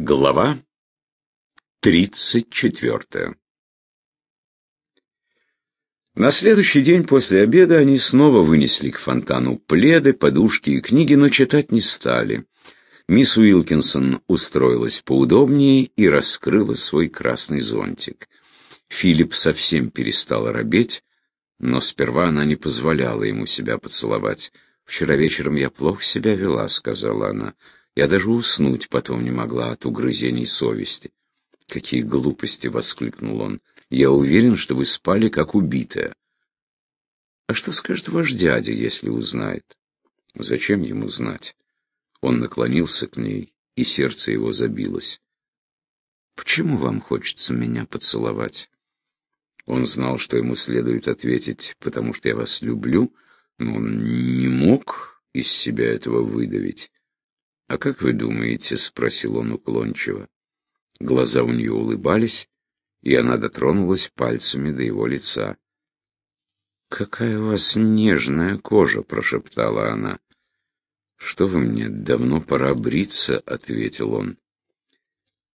Глава тридцать четвертая На следующий день после обеда они снова вынесли к фонтану пледы, подушки и книги, но читать не стали. Мисс Уилкинсон устроилась поудобнее и раскрыла свой красный зонтик. Филипп совсем перестал робеть, но сперва она не позволяла ему себя поцеловать. «Вчера вечером я плохо себя вела», — сказала она. Я даже уснуть потом не могла от угрызений совести. «Какие глупости!» — воскликнул он. «Я уверен, что вы спали, как убитая». «А что скажет ваш дядя, если узнает?» «Зачем ему знать?» Он наклонился к ней, и сердце его забилось. «Почему вам хочется меня поцеловать?» Он знал, что ему следует ответить, потому что я вас люблю, но он не мог из себя этого выдавить. «А как вы думаете?» — спросил он уклончиво. Глаза у нее улыбались, и она дотронулась пальцами до его лица. «Какая у вас нежная кожа!» — прошептала она. «Что вы мне, давно пора бриться?» — ответил он.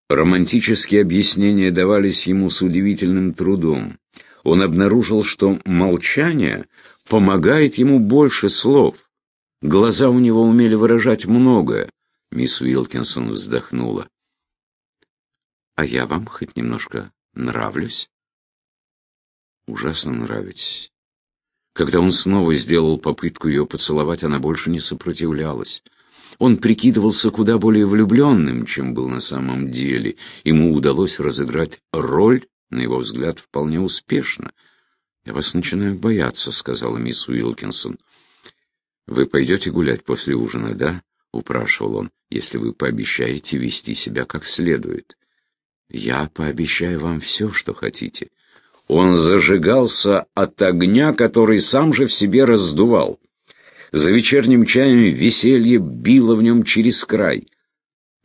Романтические объяснения давались ему с удивительным трудом. Он обнаружил, что молчание помогает ему больше слов. Глаза у него умели выражать многое. Мисс Уилкинсон вздохнула. «А я вам хоть немножко нравлюсь?» «Ужасно нравитесь». Когда он снова сделал попытку ее поцеловать, она больше не сопротивлялась. Он прикидывался куда более влюбленным, чем был на самом деле. Ему удалось разыграть роль, на его взгляд, вполне успешно. «Я вас начинаю бояться», — сказала мисс Уилкинсон. «Вы пойдете гулять после ужина, да?» — упрашивал он если вы пообещаете вести себя как следует. Я пообещаю вам все, что хотите. Он зажигался от огня, который сам же в себе раздувал. За вечерним чаем веселье било в нем через край.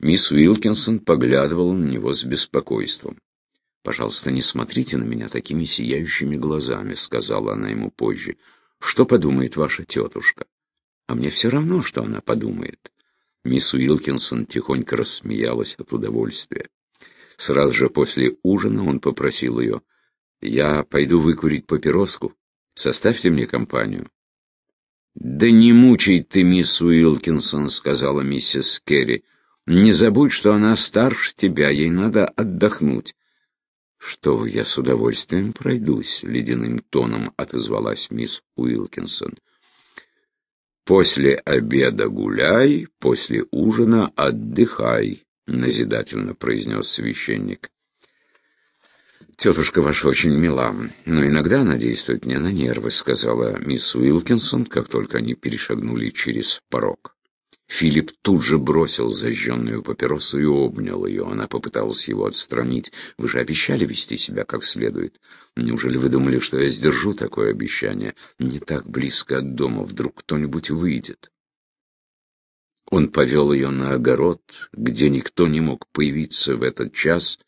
Мисс Уилкинсон поглядывала на него с беспокойством. «Пожалуйста, не смотрите на меня такими сияющими глазами», — сказала она ему позже. «Что подумает ваша тетушка?» «А мне все равно, что она подумает. Мисс Уилкинсон тихонько рассмеялась от удовольствия. Сразу же после ужина он попросил ее, «Я пойду выкурить папироску. Составьте мне компанию». «Да не мучай ты, мисс Уилкинсон», — сказала миссис Керри. «Не забудь, что она старше тебя, ей надо отдохнуть». «Что вы, я с удовольствием пройдусь», — ледяным тоном отозвалась мисс Уилкинсон. После обеда гуляй, после ужина отдыхай, назидательно произнес священник. «Тетушка ваша очень мила, но иногда она действует мне на нервы», — сказала мисс Уилкинсон, как только они перешагнули через порог. Филипп тут же бросил зажженную папиросу и обнял ее. Она попыталась его отстранить. «Вы же обещали вести себя как следует. Неужели вы думали, что я сдержу такое обещание? Не так близко от дома. Вдруг кто-нибудь выйдет?» Он повел ее на огород, где никто не мог появиться в этот час,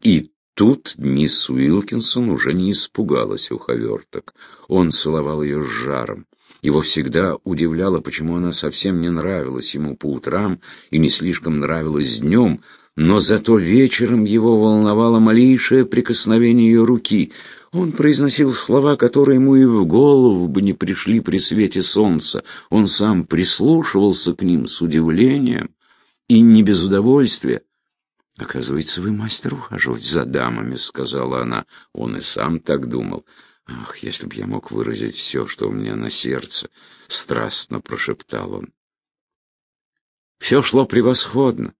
и тут мисс Уилкинсон уже не испугалась уховерток. Он целовал ее с жаром. Его всегда удивляло, почему она совсем не нравилась ему по утрам и не слишком нравилась днем, но зато вечером его волновало малейшее прикосновение ее руки. Он произносил слова, которые ему и в голову бы не пришли при свете солнца. Он сам прислушивался к ним с удивлением и не без удовольствия. «Оказывается, вы мастер ухаживать за дамами», — сказала она. Он и сам так думал. Ах, если б я мог выразить все, что у меня на сердце, страстно прошептал он. Все шло превосходно.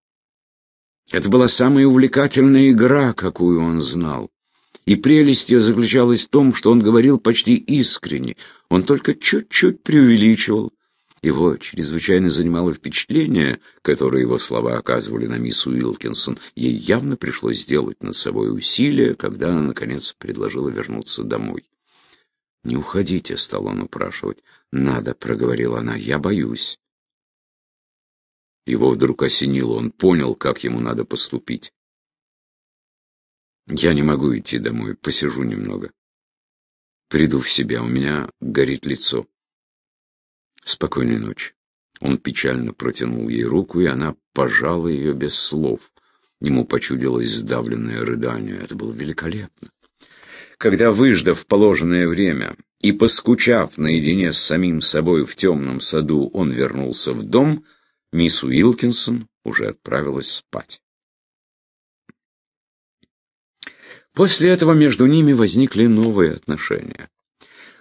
Это была самая увлекательная игра, какую он знал. И прелесть ее заключалась в том, что он говорил почти искренне. Он только чуть-чуть преувеличивал. Его чрезвычайно занимало впечатление, которое его слова оказывали на мисс Уилкинсон. Ей явно пришлось сделать над собой усилие, когда она, наконец, предложила вернуться домой. «Не уходите», — стал он упрашивать. «Надо», — проговорила она, — «я боюсь». Его вдруг осенило, он понял, как ему надо поступить. «Я не могу идти домой, посижу немного. Приду в себя, у меня горит лицо. Спокойной ночи». Он печально протянул ей руку, и она пожала ее без слов. Ему почудилось сдавленное рыдание. Это было великолепно. Когда, выждав положенное время и поскучав наедине с самим собой в темном саду, он вернулся в дом, мисс Уилкинсон уже отправилась спать. После этого между ними возникли новые отношения.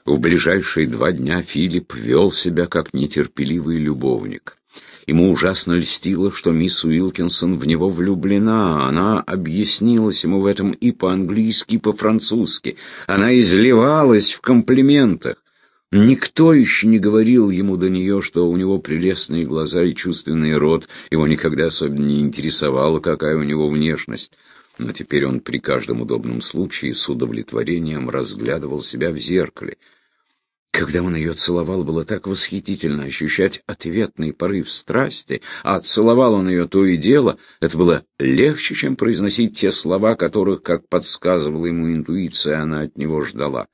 В ближайшие два дня Филипп вел себя как нетерпеливый любовник. Ему ужасно льстило, что мисс Уилкинсон в него влюблена. Она объяснилась ему в этом и по-английски, и по-французски. Она изливалась в комплиментах. Никто еще не говорил ему до нее, что у него прелестные глаза и чувственный рот. Его никогда особенно не интересовало, какая у него внешность. Но теперь он при каждом удобном случае с удовлетворением разглядывал себя в зеркале. Когда он ее целовал, было так восхитительно ощущать ответный порыв страсти, а целовал он ее то и дело, это было легче, чем произносить те слова, которых, как подсказывала ему интуиция, она от него ждала.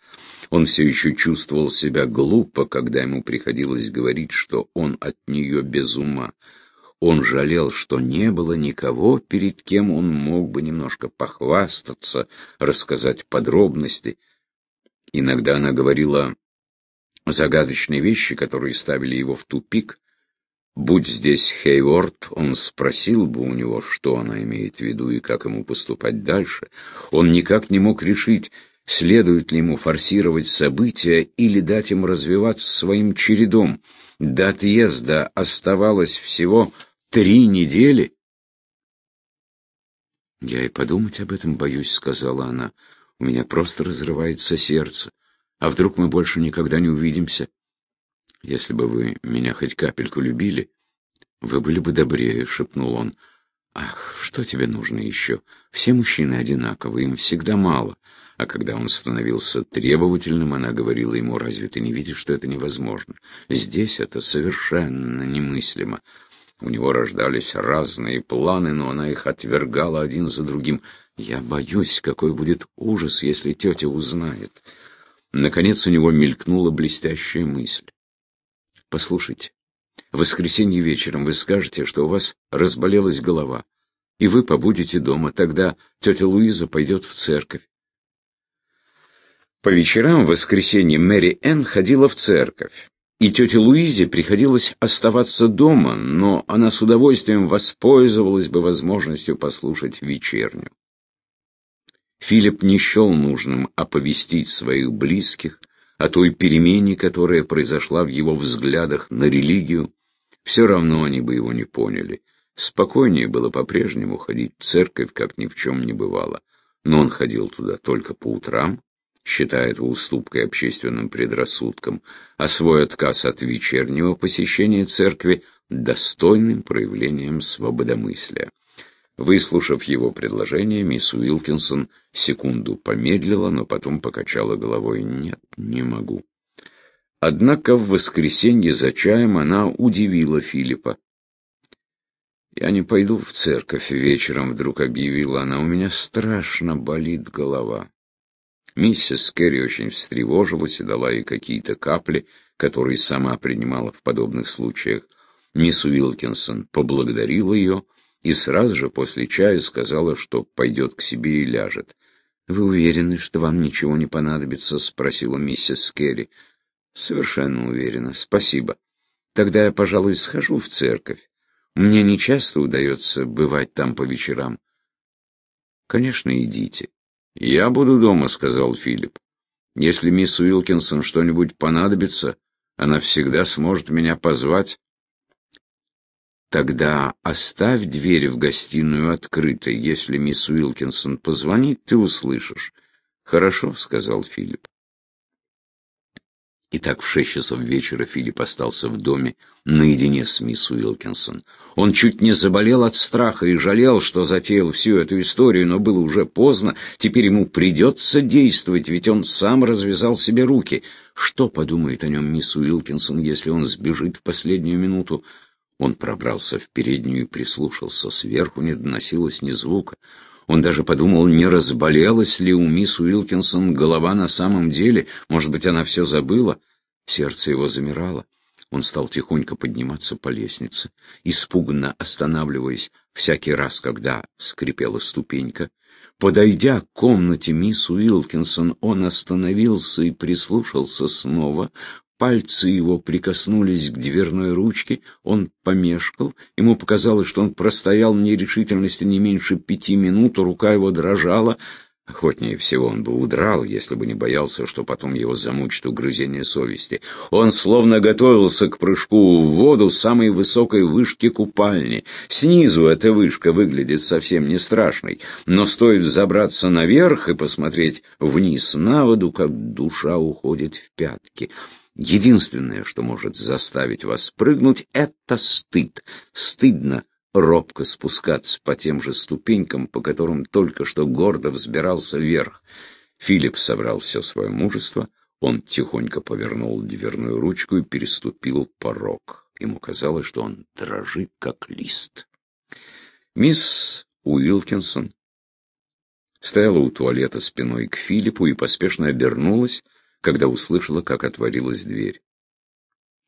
Он все еще чувствовал себя глупо, когда ему приходилось говорить, что он от нее без ума. Он жалел, что не было никого, перед кем он мог бы немножко похвастаться, рассказать подробности. Иногда она говорила загадочные вещи, которые ставили его в тупик. Будь здесь Хейворд, он спросил бы у него, что она имеет в виду и как ему поступать дальше. Он никак не мог решить, следует ли ему форсировать события или дать им развиваться своим чередом. До отъезда оставалось всего три недели. «Я и подумать об этом боюсь», — сказала она. «У меня просто разрывается сердце. А вдруг мы больше никогда не увидимся? Если бы вы меня хоть капельку любили, вы были бы добрее, — шепнул он. Ах, что тебе нужно еще? Все мужчины одинаковы, им всегда мало. А когда он становился требовательным, она говорила ему, разве ты не видишь, что это невозможно? Здесь это совершенно немыслимо. У него рождались разные планы, но она их отвергала один за другим. Я боюсь, какой будет ужас, если тетя узнает. Наконец у него мелькнула блестящая мысль. «Послушайте, в воскресенье вечером вы скажете, что у вас разболелась голова, и вы побудете дома, тогда тетя Луиза пойдет в церковь. По вечерам в воскресенье Мэри Энн ходила в церковь, и тете Луизе приходилось оставаться дома, но она с удовольствием воспользовалась бы возможностью послушать вечерню. Филипп не счел нужным оповестить своих близких о той перемене, которая произошла в его взглядах на религию. Все равно они бы его не поняли. Спокойнее было по-прежнему ходить в церковь, как ни в чем не бывало. Но он ходил туда только по утрам, считая это уступкой общественным предрассудкам, а свой отказ от вечернего посещения церкви – достойным проявлением свободомыслия. Выслушав его предложение, мисс Уилкинсон секунду помедлила, но потом покачала головой. «Нет, не могу». Однако в воскресенье за чаем она удивила Филиппа. «Я не пойду в церковь вечером», — вдруг объявила она. «У меня страшно болит голова». Миссис Керри очень встревожилась и дала ей какие-то капли, которые сама принимала в подобных случаях. Мисс Уилкинсон поблагодарила ее, и сразу же после чая сказала, что пойдет к себе и ляжет. «Вы уверены, что вам ничего не понадобится?» — спросила миссис Керри. «Совершенно уверена. Спасибо. Тогда я, пожалуй, схожу в церковь. Мне не часто удается бывать там по вечерам». «Конечно, идите». «Я буду дома», — сказал Филипп. «Если мисс Уилкинсон что-нибудь понадобится, она всегда сможет меня позвать». Тогда оставь дверь в гостиную открытой. Если мисс Уилкинсон позвонит, ты услышишь. Хорошо, сказал Филипп. Итак, в шесть часов вечера Филипп остался в доме наедине с мисс Уилкинсон. Он чуть не заболел от страха и жалел, что затеял всю эту историю, но было уже поздно. Теперь ему придется действовать, ведь он сам развязал себе руки. Что подумает о нем мисс Уилкинсон, если он сбежит в последнюю минуту? Он пробрался в переднюю и прислушался. Сверху не доносилось ни звука. Он даже подумал, не разболелась ли у мисс Уилкинсон голова на самом деле. Может быть, она все забыла? Сердце его замирало. Он стал тихонько подниматься по лестнице, испуганно останавливаясь Всякий раз, когда скрипела ступенька, подойдя к комнате мисс Уилкинсон, он остановился и прислушался снова. Пальцы его прикоснулись к дверной ручке, он помешкал, ему показалось, что он простоял в нерешительности не меньше пяти минут, рука его дрожала, Охотнее всего он бы удрал, если бы не боялся, что потом его замучит угрызение совести. Он словно готовился к прыжку в воду самой высокой вышки купальни. Снизу эта вышка выглядит совсем не страшной, но стоит взобраться наверх и посмотреть вниз на воду, как душа уходит в пятки. Единственное, что может заставить вас прыгнуть, это стыд. Стыдно робко спускаться по тем же ступенькам, по которым только что гордо взбирался вверх. Филипп собрал все свое мужество, он тихонько повернул дверную ручку и переступил порог. Ему казалось, что он дрожит, как лист. Мисс Уилкинсон стояла у туалета спиной к Филиппу и поспешно обернулась, когда услышала, как отворилась дверь.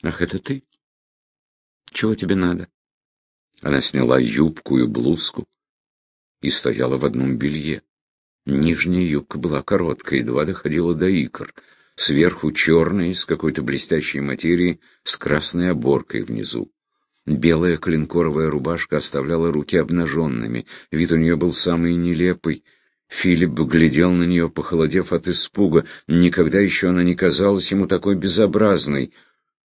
«Ах, это ты? Чего тебе надо?» Она сняла юбку и блузку и стояла в одном белье. Нижняя юбка была короткая, едва доходила до икр. Сверху черная, из какой-то блестящей материи, с красной оборкой внизу. Белая клинкоровая рубашка оставляла руки обнаженными. Вид у нее был самый нелепый. Филипп глядел на нее, похолодев от испуга. Никогда еще она не казалась ему такой безобразной.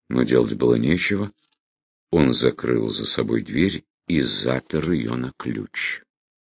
Но делать было нечего. Он закрыл за собой дверь и запер ее на ключ.